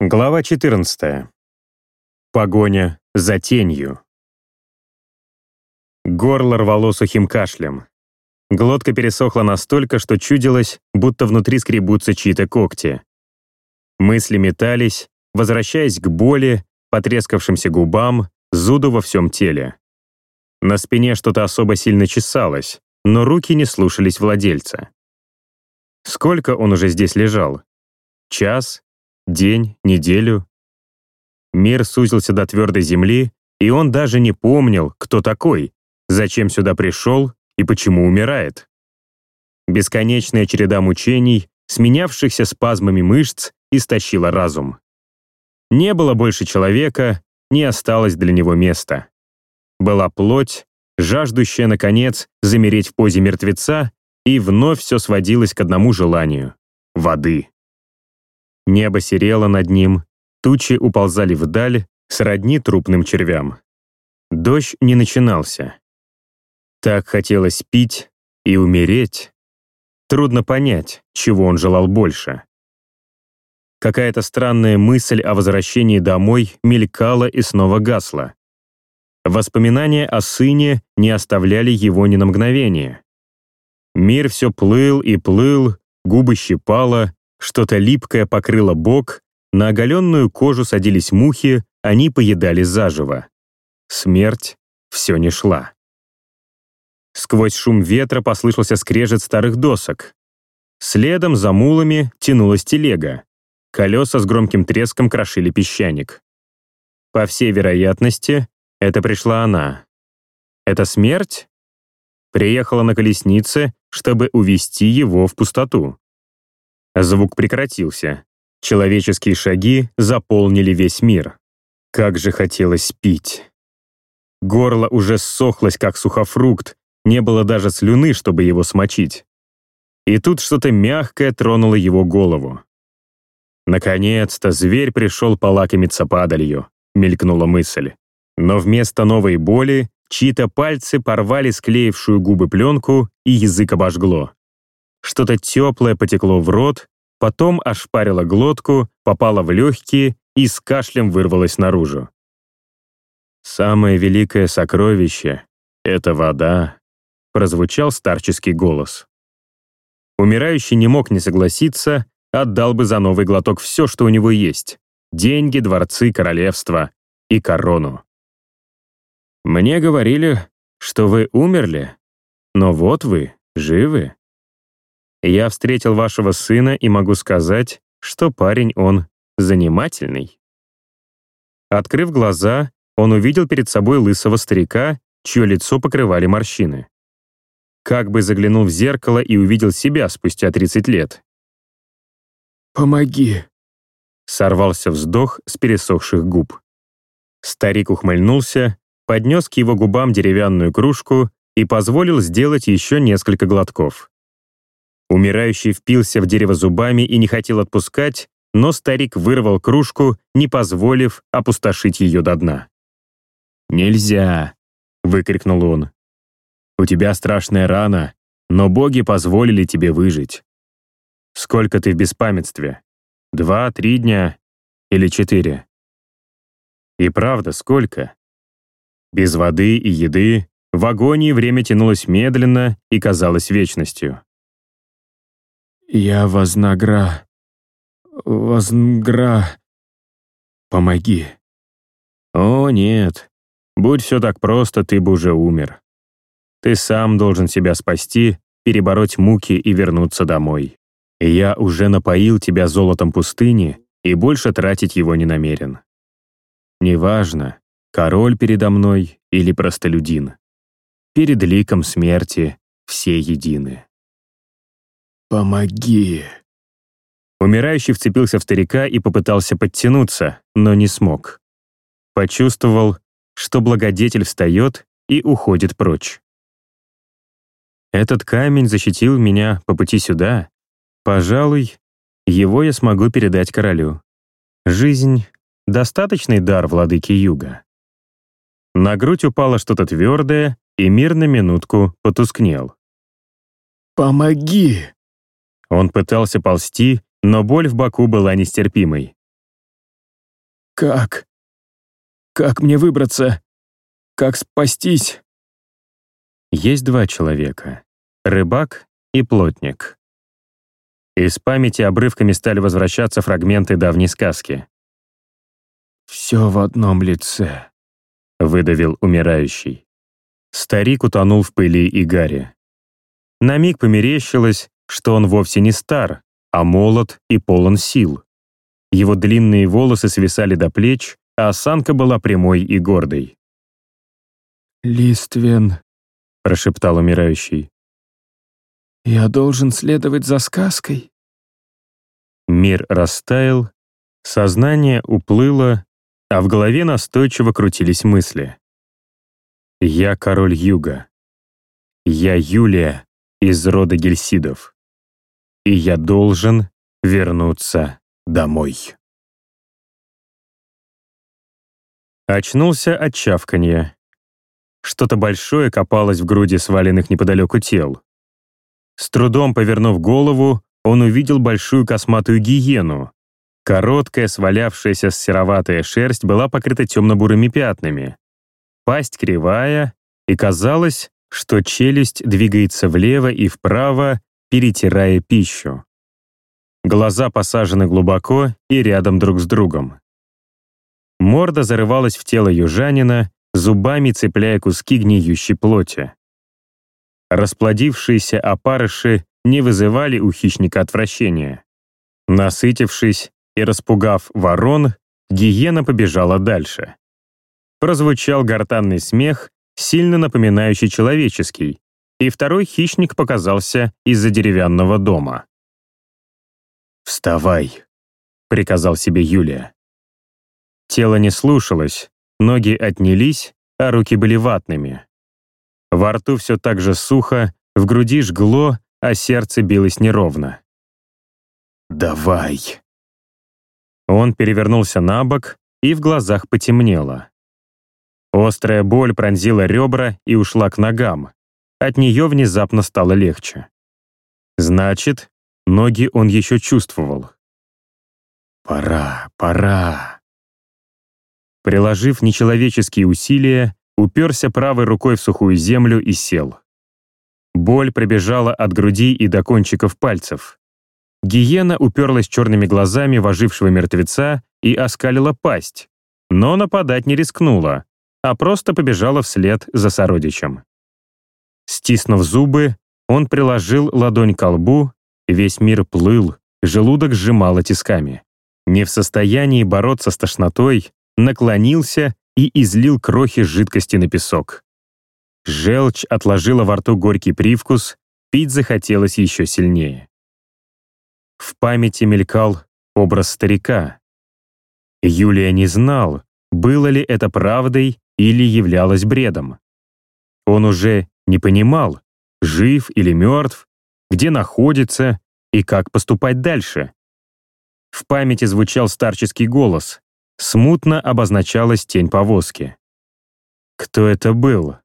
Глава 14. Погоня за тенью. Горло рвало сухим кашлем. Глотка пересохла настолько, что чудилось, будто внутри скребутся чьи-то когти. Мысли метались, возвращаясь к боли, потрескавшимся губам, зуду во всем теле. На спине что-то особо сильно чесалось, но руки не слушались владельца. Сколько он уже здесь лежал? Час? День, неделю. Мир сузился до твердой земли, и он даже не помнил, кто такой, зачем сюда пришел и почему умирает. Бесконечная череда мучений, сменявшихся спазмами мышц, истощила разум. Не было больше человека, не осталось для него места. Была плоть, жаждущая, наконец, замереть в позе мертвеца, и вновь все сводилось к одному желанию — воды. Небо серело над ним, тучи уползали вдаль, сродни трупным червям. Дождь не начинался. Так хотелось пить и умереть. Трудно понять, чего он желал больше. Какая-то странная мысль о возвращении домой мелькала и снова гасла. Воспоминания о сыне не оставляли его ни на мгновение. Мир все плыл и плыл, губы щипало, что-то липкое покрыло бок, на оголенную кожу садились мухи, они поедали заживо. Смерть все не шла. Сквозь шум ветра послышался скрежет старых досок. Следом за мулами тянулась телега. Колеса с громким треском крошили песчаник. По всей вероятности, это пришла она. Это смерть? Приехала на колеснице, чтобы увести его в пустоту. Звук прекратился. Человеческие шаги заполнили весь мир. Как же хотелось пить. Горло уже ссохлось, как сухофрукт, не было даже слюны, чтобы его смочить. И тут что-то мягкое тронуло его голову. «Наконец-то зверь пришел полакомиться падалью», — мелькнула мысль. Но вместо новой боли чьи-то пальцы порвали склеившую губы пленку, и язык обожгло. Что-то теплое потекло в рот, потом ошпарило глотку, попало в легкие и с кашлем вырвалось наружу. «Самое великое сокровище — это вода», — прозвучал старческий голос. Умирающий не мог не согласиться, отдал бы за новый глоток все, что у него есть — деньги, дворцы, королевство и корону. «Мне говорили, что вы умерли, но вот вы, живы», я встретил вашего сына и могу сказать, что парень он занимательный. Открыв глаза, он увидел перед собой лысого старика, чье лицо покрывали морщины. Как бы заглянул в зеркало и увидел себя спустя 30 лет. «Помоги!» Сорвался вздох с пересохших губ. Старик ухмыльнулся, поднес к его губам деревянную кружку и позволил сделать еще несколько глотков. Умирающий впился в дерево зубами и не хотел отпускать, но старик вырвал кружку, не позволив опустошить ее до дна. «Нельзя!» — выкрикнул он. «У тебя страшная рана, но боги позволили тебе выжить. Сколько ты в беспамятстве? Два, три дня или четыре?» И правда, сколько? Без воды и еды в агонии время тянулось медленно и казалось вечностью. «Я вознагра... вознгра... Помоги». «О, нет. Будь все так просто, ты бы уже умер. Ты сам должен себя спасти, перебороть муки и вернуться домой. Я уже напоил тебя золотом пустыни и больше тратить его не намерен. Неважно, король передо мной или простолюдин. Перед ликом смерти все едины. «Помоги!» Умирающий вцепился в старика и попытался подтянуться, но не смог. Почувствовал, что благодетель встает и уходит прочь. Этот камень защитил меня по пути сюда. Пожалуй, его я смогу передать королю. Жизнь — достаточный дар владыки юга. На грудь упало что-то твердое, и мир на минутку потускнел. «Помоги!» Он пытался ползти, но боль в боку была нестерпимой. Как? Как мне выбраться? Как спастись? Есть два человека — рыбак и плотник. Из памяти обрывками стали возвращаться фрагменты давней сказки. «Все в одном лице», — выдавил умирающий. Старик утонул в пыли и гаре. На миг померещилось, что он вовсе не стар, а молод и полон сил. Его длинные волосы свисали до плеч, а осанка была прямой и гордой. «Листвен», — прошептал умирающий. «Я должен следовать за сказкой?» Мир растаял, сознание уплыло, а в голове настойчиво крутились мысли. «Я король Юга. Я Юлия из рода Гельсидов. И я должен вернуться домой». Очнулся от чавканья. Что-то большое копалось в груди сваленных неподалеку тел. С трудом повернув голову, он увидел большую косматую гиену. Короткая, свалявшаяся сероватая шерсть была покрыта темно-бурыми пятнами. Пасть кривая, и казалось, что челюсть двигается влево и вправо, перетирая пищу. Глаза посажены глубоко и рядом друг с другом. Морда зарывалась в тело южанина, зубами цепляя куски гниющей плоти. Расплодившиеся опарыши не вызывали у хищника отвращения. Насытившись и распугав ворон, гиена побежала дальше. Прозвучал гортанный смех, сильно напоминающий человеческий, и второй хищник показался из-за деревянного дома. «Вставай», — приказал себе Юлия. Тело не слушалось, ноги отнялись, а руки были ватными. Во рту все так же сухо, в груди жгло, а сердце билось неровно. «Давай!» Он перевернулся на бок, и в глазах потемнело. Острая боль пронзила ребра и ушла к ногам. От нее внезапно стало легче. Значит, ноги он еще чувствовал. «Пора, пора!» Приложив нечеловеческие усилия, уперся правой рукой в сухую землю и сел. Боль пробежала от груди и до кончиков пальцев. Гиена уперлась черными глазами в ожившего мертвеца и оскалила пасть, но нападать не рискнула, а просто побежала вслед за сородичем. Стиснув зубы, он приложил ладонь к лбу, весь мир плыл, желудок сжимало тисками. Не в состоянии бороться с тошнотой, наклонился и излил крохи жидкости на песок. Желчь отложила во рту горький привкус, пить захотелось еще сильнее. В памяти мелькал образ старика. Юлия не знал, было ли это правдой или являлось бредом. Он уже не понимал, жив или мертв, где находится и как поступать дальше. В памяти звучал старческий голос, смутно обозначалась тень повозки. Кто это был?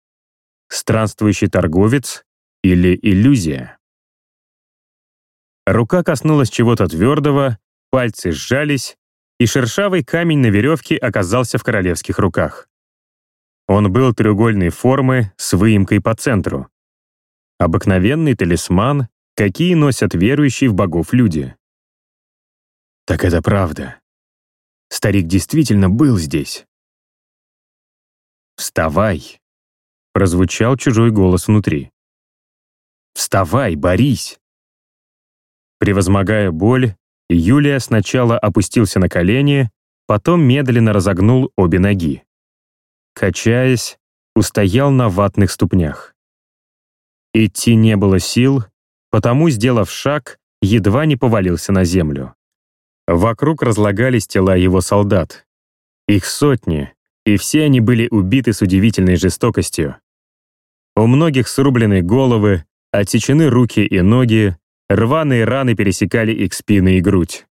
Странствующий торговец или иллюзия? Рука коснулась чего-то твердого, пальцы сжались, и шершавый камень на веревке оказался в королевских руках. Он был треугольной формы с выемкой по центру. Обыкновенный талисман, какие носят верующие в богов люди. Так это правда. Старик действительно был здесь. «Вставай!» — прозвучал чужой голос внутри. «Вставай, борись!» Превозмогая боль, Юлия сначала опустился на колени, потом медленно разогнул обе ноги. Качаясь, устоял на ватных ступнях. Идти не было сил, потому, сделав шаг, едва не повалился на землю. Вокруг разлагались тела его солдат. Их сотни, и все они были убиты с удивительной жестокостью. У многих срублены головы, отсечены руки и ноги, рваные раны пересекали их спины и грудь.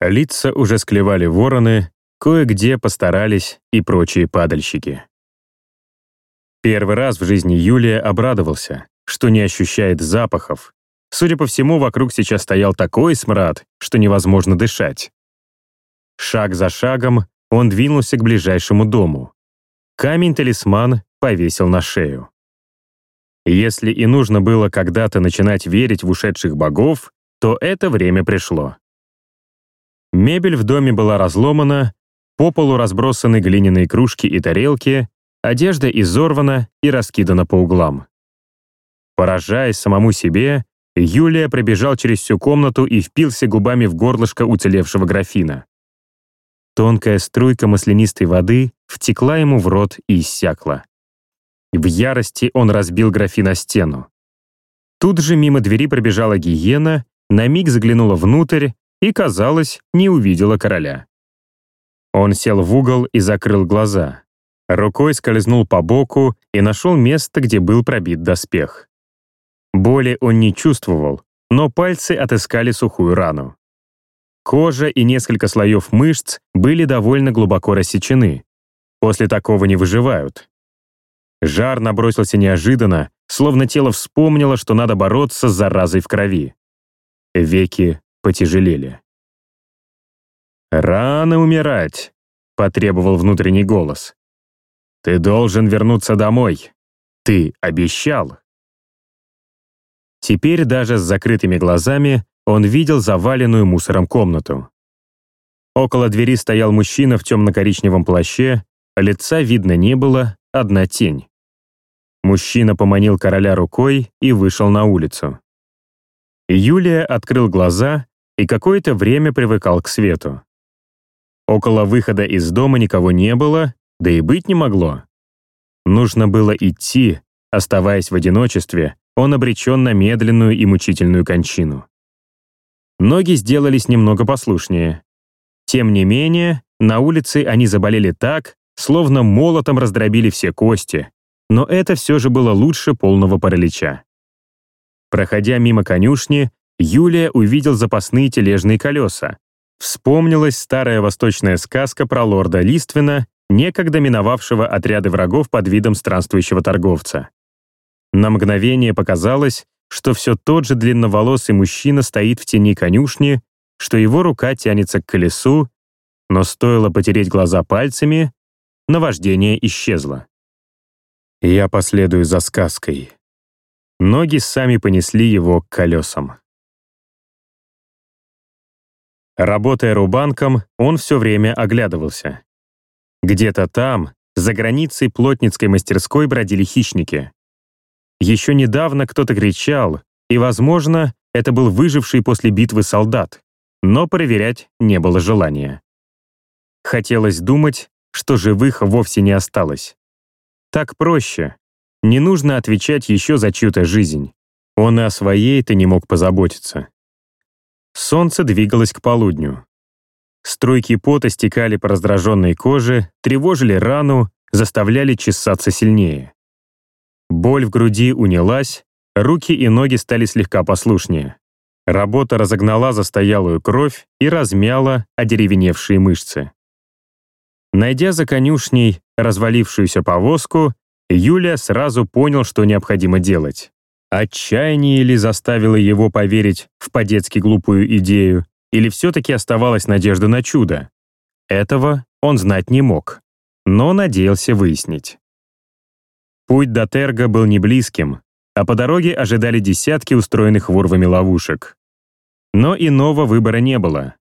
Лица уже склевали вороны, кое-где постарались и прочие падальщики. Первый раз в жизни Юлия обрадовался, что не ощущает запахов, Судя по всему, вокруг сейчас стоял такой смрад, что невозможно дышать. Шаг за шагом он двинулся к ближайшему дому. Камень-талисман повесил на шею. Если и нужно было когда-то начинать верить в ушедших богов, то это время пришло. Мебель в доме была разломана, по полу разбросаны глиняные кружки и тарелки, одежда изорвана и раскидана по углам. Поражаясь самому себе, Юлия пробежал через всю комнату и впился губами в горлышко уцелевшего графина. Тонкая струйка маслянистой воды втекла ему в рот и иссякла. В ярости он разбил графин о стену. Тут же мимо двери пробежала гиена, на миг заглянула внутрь и, казалось, не увидела короля. Он сел в угол и закрыл глаза. Рукой скользнул по боку и нашел место, где был пробит доспех. Боли он не чувствовал, но пальцы отыскали сухую рану. Кожа и несколько слоев мышц были довольно глубоко рассечены. После такого не выживают. Жар набросился неожиданно, словно тело вспомнило, что надо бороться с заразой в крови. Веки потяжелели. «Рано умирать», — потребовал внутренний голос. «Ты должен вернуться домой. Ты обещал». Теперь даже с закрытыми глазами он видел заваленную мусором комнату. Около двери стоял мужчина в темно-коричневом плаще, лица видно не было, одна тень. Мужчина поманил короля рукой и вышел на улицу. Юлия открыл глаза и какое-то время привыкал к свету. Около выхода из дома никого не было, да и быть не могло. Нужно было идти, оставаясь в одиночестве, он обречен на медленную и мучительную кончину. Ноги сделались немного послушнее. Тем не менее, на улице они заболели так, словно молотом раздробили все кости, но это все же было лучше полного паралича. Проходя мимо конюшни, Юлия увидел запасные тележные колеса. Вспомнилась старая восточная сказка про лорда Листвина, некогда миновавшего отряды врагов под видом странствующего торговца. На мгновение показалось, что все тот же длинноволосый мужчина стоит в тени конюшни, что его рука тянется к колесу, но стоило потереть глаза пальцами, наваждение исчезло. Я последую за сказкой. Ноги сами понесли его к колесам. Работая рубанком, он все время оглядывался. Где-то там, за границей плотницкой мастерской бродили хищники. Еще недавно кто-то кричал, и, возможно, это был выживший после битвы солдат, но проверять не было желания. Хотелось думать, что живых вовсе не осталось. Так проще. Не нужно отвечать еще за чью-то жизнь. Он и о своей-то не мог позаботиться. Солнце двигалось к полудню. Струйки пота стекали по раздраженной коже, тревожили рану, заставляли чесаться сильнее. Боль в груди унялась, руки и ноги стали слегка послушнее. Работа разогнала застоялую кровь и размяла одеревеневшие мышцы. Найдя за конюшней развалившуюся повозку, Юлия сразу понял, что необходимо делать. Отчаяние ли заставило его поверить в по-детски глупую идею, или все-таки оставалась надежда на чудо? Этого он знать не мог, но надеялся выяснить. Путь до Терга был не близким, а по дороге ожидали десятки устроенных ворвами ловушек. Но иного выбора не было.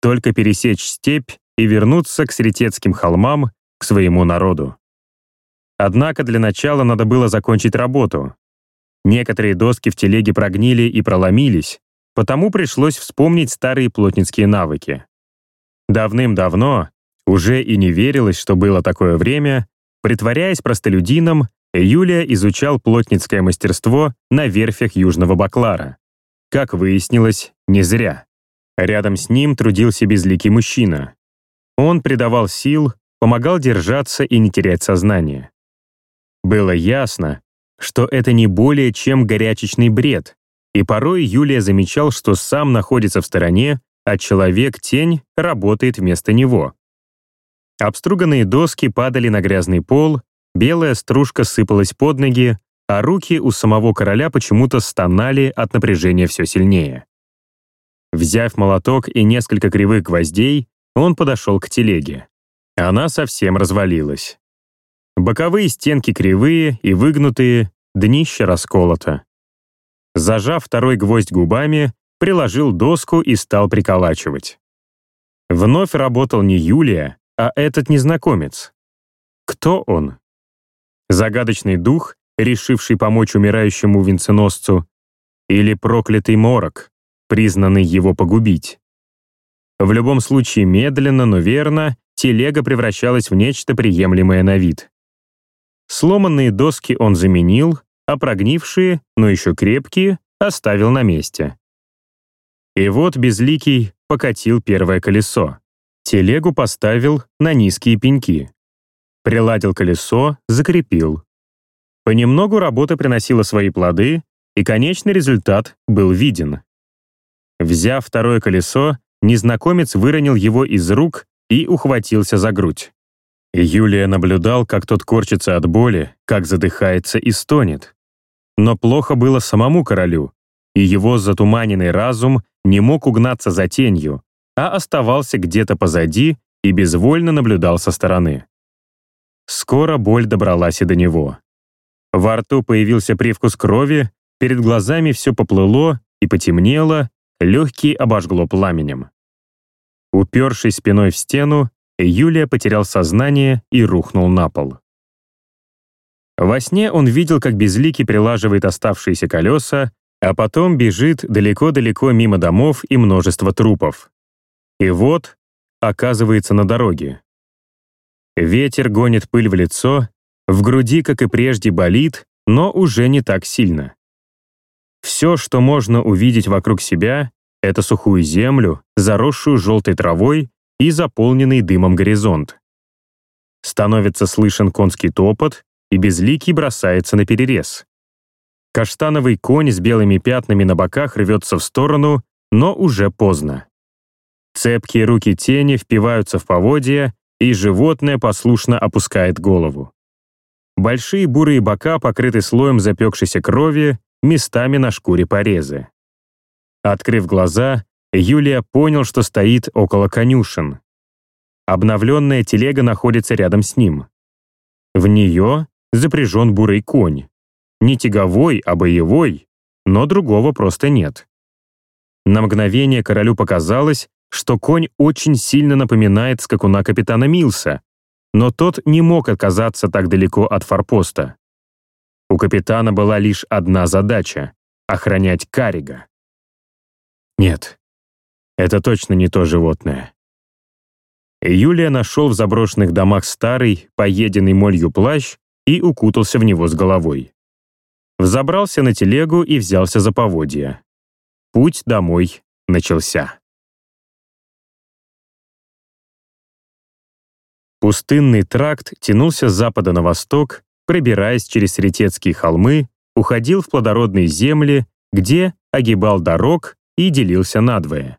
Только пересечь степь и вернуться к Сретецким холмам, к своему народу. Однако для начала надо было закончить работу. Некоторые доски в телеге прогнили и проломились, потому пришлось вспомнить старые плотницкие навыки. Давным-давно, уже и не верилось, что было такое время, притворяясь простолюдином, Юлия изучал плотницкое мастерство на верфях Южного Баклара. Как выяснилось, не зря. Рядом с ним трудился безликий мужчина. Он придавал сил, помогал держаться и не терять сознание. Было ясно, что это не более чем горячечный бред, и порой Юлия замечал, что сам находится в стороне, а человек-тень работает вместо него. Обструганные доски падали на грязный пол, белая стружка сыпалась под ноги, а руки у самого короля почему-то стонали от напряжения все сильнее. Взяв молоток и несколько кривых гвоздей, он подошел к телеге. Она совсем развалилась. Боковые стенки кривые и выгнутые, днище расколото. Зажав второй гвоздь губами, приложил доску и стал приколачивать. Вновь работал не Юлия, а этот незнакомец. Кто он? Загадочный дух, решивший помочь умирающему венценосцу, или проклятый морок, признанный его погубить? В любом случае, медленно, но верно, телега превращалась в нечто приемлемое на вид. Сломанные доски он заменил, а прогнившие, но еще крепкие, оставил на месте. И вот Безликий покатил первое колесо. Телегу поставил на низкие пеньки. Приладил колесо, закрепил. Понемногу работа приносила свои плоды, и конечный результат был виден. Взяв второе колесо, незнакомец выронил его из рук и ухватился за грудь. Юлия наблюдал, как тот корчится от боли, как задыхается и стонет. Но плохо было самому королю, и его затуманенный разум не мог угнаться за тенью, а оставался где-то позади и безвольно наблюдал со стороны. Скоро боль добралась и до него. Во рту появился привкус крови, перед глазами все поплыло и потемнело, легкие обожгло пламенем. Упершись спиной в стену, Юлия потерял сознание и рухнул на пол. Во сне он видел, как Безликий прилаживает оставшиеся колеса, а потом бежит далеко-далеко мимо домов и множества трупов. И вот оказывается на дороге. Ветер гонит пыль в лицо, в груди, как и прежде, болит, но уже не так сильно. Все, что можно увидеть вокруг себя, это сухую землю, заросшую желтой травой и заполненный дымом горизонт. Становится слышен конский топот, и безликий бросается на перерез. Каштановый конь с белыми пятнами на боках рвется в сторону, но уже поздно. Цепкие руки тени впиваются в поводья, и животное послушно опускает голову. Большие бурые бока покрыты слоем запекшейся крови, местами на шкуре порезы. Открыв глаза, Юлия понял, что стоит около конюшен. Обновленная телега находится рядом с ним. В нее запряжен бурый конь. Не тяговой, а боевой, но другого просто нет. На мгновение королю показалось, что конь очень сильно напоминает скакуна капитана Милса, но тот не мог оказаться так далеко от форпоста. У капитана была лишь одна задача — охранять Карига. Нет, это точно не то животное. Юлия нашел в заброшенных домах старый, поеденный молью плащ и укутался в него с головой. Взобрался на телегу и взялся за поводья. Путь домой начался. Пустынный тракт тянулся с запада на восток, пробираясь через Ретецкие холмы, уходил в плодородные земли, где огибал дорог и делился надвое.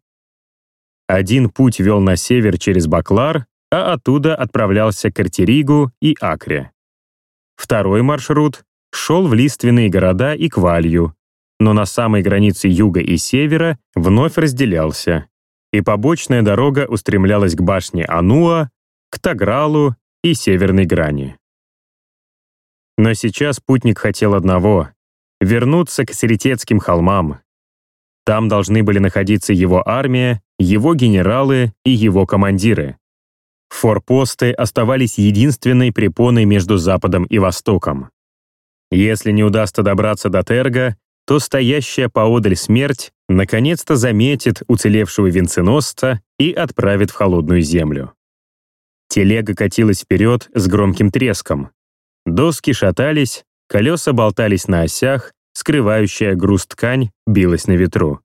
Один путь вел на север через Баклар, а оттуда отправлялся к Артеригу и Акре. Второй маршрут шел в лиственные города и Квалью, но на самой границе юга и севера вновь разделялся, и побочная дорога устремлялась к башне Ануа, к Тагралу и северной грани. Но сейчас путник хотел одного — вернуться к Серетецким холмам. Там должны были находиться его армия, его генералы и его командиры. Форпосты оставались единственной препоной между Западом и Востоком. Если не удастся добраться до Терга, то стоящая поодаль смерть наконец-то заметит уцелевшего венценосца и отправит в холодную землю. Телега катилась вперед с громким треском. Доски шатались, колеса болтались на осях, скрывающая груз ткань билась на ветру.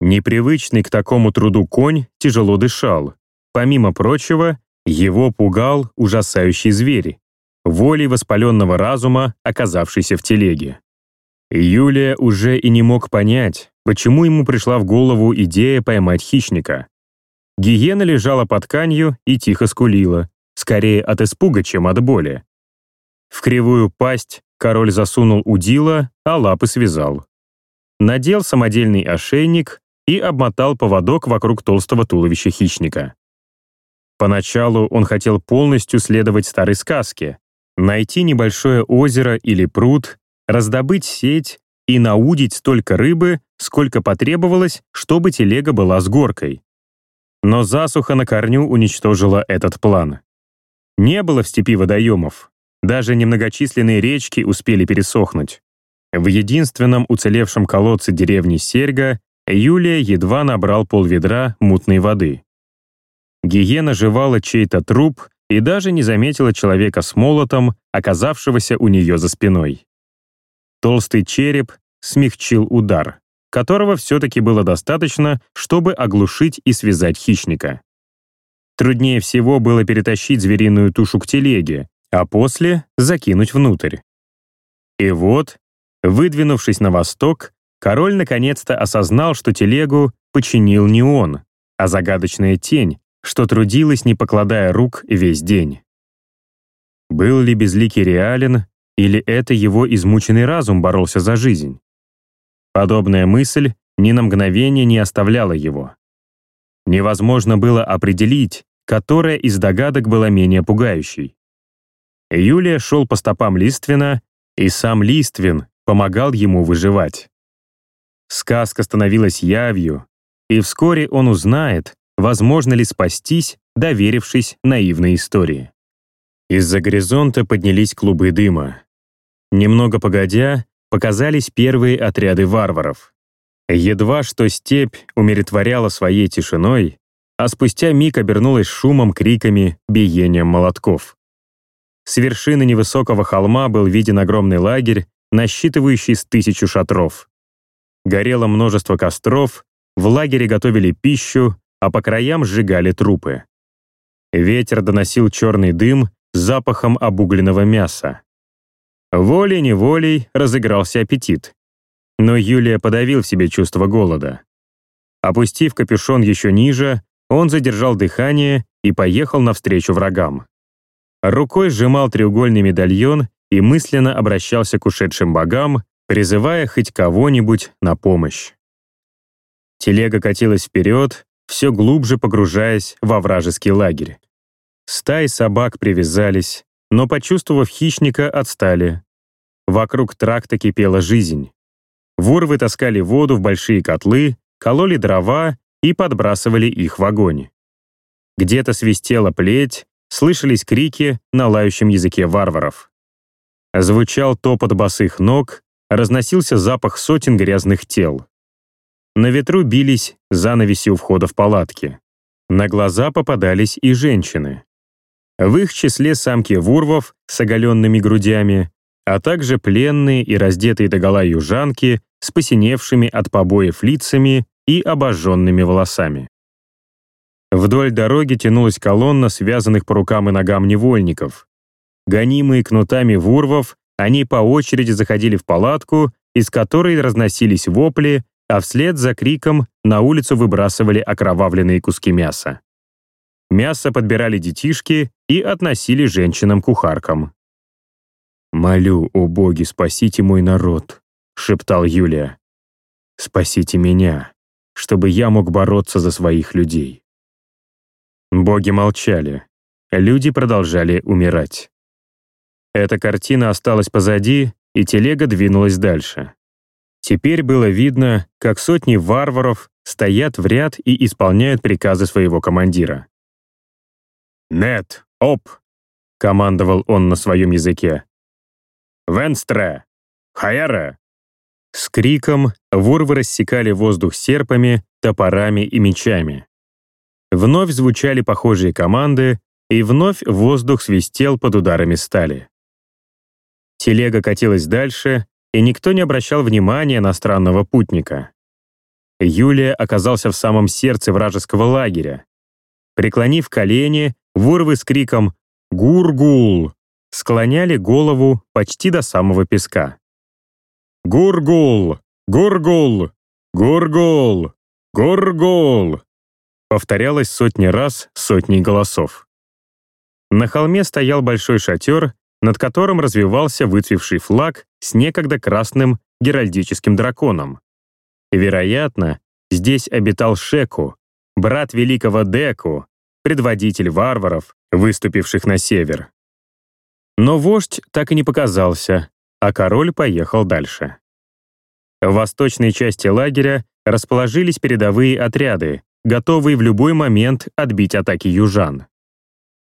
Непривычный к такому труду конь тяжело дышал. Помимо прочего, его пугал ужасающий зверь, волей воспаленного разума, оказавшийся в телеге. Юлия уже и не мог понять, почему ему пришла в голову идея поймать хищника. Гиена лежала под тканью и тихо скулила, скорее от испуга, чем от боли. В кривую пасть король засунул удила, а лапы связал. Надел самодельный ошейник и обмотал поводок вокруг толстого туловища хищника. Поначалу он хотел полностью следовать старой сказке, найти небольшое озеро или пруд, раздобыть сеть и наудить столько рыбы, сколько потребовалось, чтобы телега была с горкой. Но засуха на корню уничтожила этот план. Не было в степи водоемов. Даже немногочисленные речки успели пересохнуть. В единственном уцелевшем колодце деревни Серьга Юлия едва набрал полведра мутной воды. Гиена жевала чей-то труп и даже не заметила человека с молотом, оказавшегося у нее за спиной. Толстый череп смягчил удар, которого все-таки было достаточно, чтобы оглушить и связать хищника. Труднее всего было перетащить звериную тушу к телеге, а после закинуть внутрь. И вот, выдвинувшись на восток, король наконец-то осознал, что телегу починил не он, а загадочная тень, что трудилась, не покладая рук, весь день. Был ли безликий реален, или это его измученный разум боролся за жизнь? Подобная мысль ни на мгновение не оставляла его. Невозможно было определить, которая из догадок была менее пугающей. Юлия шел по стопам Листвина, и сам Листвин помогал ему выживать. Сказка становилась явью, и вскоре он узнает, возможно ли спастись, доверившись наивной истории. Из-за горизонта поднялись клубы дыма. Немного погодя, показались первые отряды варваров. Едва что степь умиротворяла своей тишиной, а спустя миг обернулась шумом, криками, биением молотков. С вершины невысокого холма был виден огромный лагерь, насчитывающий с тысячу шатров. Горело множество костров, в лагере готовили пищу, а по краям сжигали трупы. Ветер доносил черный дым с запахом обугленного мяса. Волей-неволей разыгрался аппетит. Но Юлия подавил в себе чувство голода. Опустив капюшон еще ниже, он задержал дыхание и поехал навстречу врагам. Рукой сжимал треугольный медальон и мысленно обращался к ушедшим богам, призывая хоть кого-нибудь на помощь. Телега катилась вперед, все глубже погружаясь во вражеский лагерь. Стаи собак привязались, но, почувствовав хищника, отстали. Вокруг тракта кипела жизнь. Ворвы таскали воду в большие котлы, кололи дрова и подбрасывали их в огонь. Где-то свистела плеть, слышались крики на лающем языке варваров. Звучал топот босых ног, разносился запах сотен грязных тел. На ветру бились занавеси у входа в палатки. На глаза попадались и женщины. В их числе самки вурвов с оголенными грудями, а также пленные и раздетые догола южанки с посиневшими от побоев лицами и обожженными волосами. Вдоль дороги тянулась колонна связанных по рукам и ногам невольников. Гонимые кнутами вурвов, они по очереди заходили в палатку, из которой разносились вопли, а вслед за криком на улицу выбрасывали окровавленные куски мяса. Мясо подбирали детишки и относили женщинам-кухаркам. «Молю, о боги, спасите мой народ», — шептал Юлия. «Спасите меня, чтобы я мог бороться за своих людей». Боги молчали. Люди продолжали умирать. Эта картина осталась позади, и телега двинулась дальше. Теперь было видно, как сотни варваров стоят в ряд и исполняют приказы своего командира. «Нет, оп!» — командовал он на своем языке. «Венстре! Хаэре!» С криком ворвы рассекали воздух серпами, топорами и мечами. Вновь звучали похожие команды, и вновь воздух свистел под ударами стали. Телега катилась дальше, и никто не обращал внимания на странного путника. Юлия оказался в самом сердце вражеского лагеря. Преклонив колени, ворвы с криком «Гургул!» склоняли голову почти до самого песка. «Гургул! Гургул! Гургул! Гургул!» Повторялось сотни раз сотней голосов. На холме стоял большой шатер, над которым развивался выцвевший флаг с некогда красным геральдическим драконом. Вероятно, здесь обитал Шеку, брат великого Деку, предводитель варваров, выступивших на север. Но вождь так и не показался, а король поехал дальше. В восточной части лагеря расположились передовые отряды, готовые в любой момент отбить атаки южан.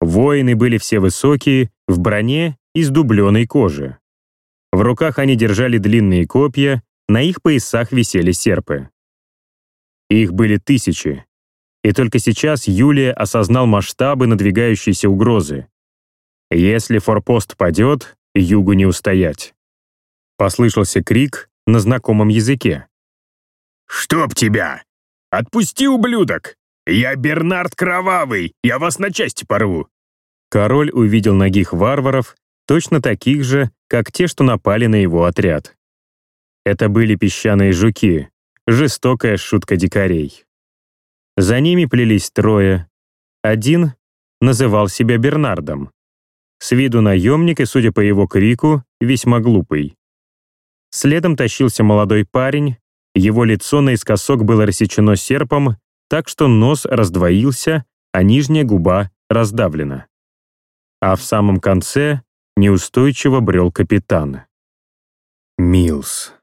Воины были все высокие, в броне из дубленой кожи. В руках они держали длинные копья, на их поясах висели серпы. Их были тысячи. И только сейчас Юлия осознал масштабы надвигающейся угрозы. Если форпост падет, югу не устоять. Послышался крик на знакомом языке. «Чтоб тебя! Отпусти, ублюдок! Я Бернард Кровавый, я вас на части порву!» Король увидел ногих варваров, точно таких же, как те, что напали на его отряд. Это были песчаные жуки, жестокая шутка дикарей. За ними плелись трое. Один называл себя Бернардом. С виду наемник и, судя по его крику, весьма глупый. Следом тащился молодой парень, его лицо наискосок было рассечено серпом, так что нос раздвоился, а нижняя губа раздавлена. А в самом конце неустойчиво брел капитан. Милс.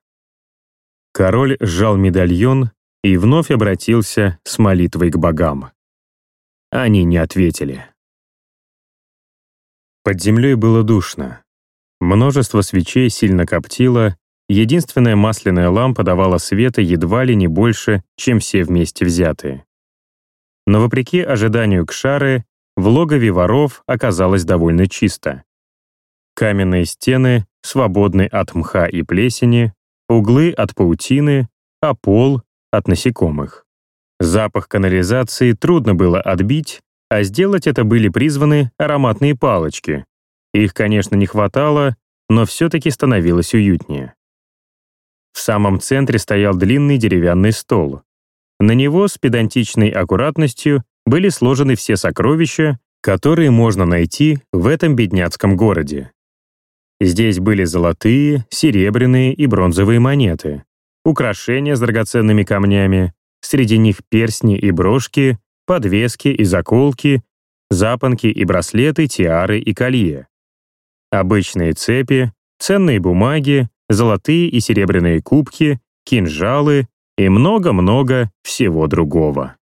Король сжал медальон и вновь обратился с молитвой к богам. Они не ответили. Под землей было душно. Множество свечей сильно коптило, единственная масляная лампа давала света едва ли не больше, чем все вместе взятые. Но вопреки ожиданию Кшары, в логове воров оказалось довольно чисто. Каменные стены свободны от мха и плесени, углы от паутины, а пол — от насекомых. Запах канализации трудно было отбить, а сделать это были призваны ароматные палочки. Их, конечно, не хватало, но все-таки становилось уютнее. В самом центре стоял длинный деревянный стол. На него с педантичной аккуратностью были сложены все сокровища, которые можно найти в этом бедняцком городе. Здесь были золотые, серебряные и бронзовые монеты, украшения с драгоценными камнями, среди них перстни и брошки, подвески и заколки, запонки и браслеты, тиары и колье. Обычные цепи, ценные бумаги, золотые и серебряные кубки, кинжалы и много-много всего другого.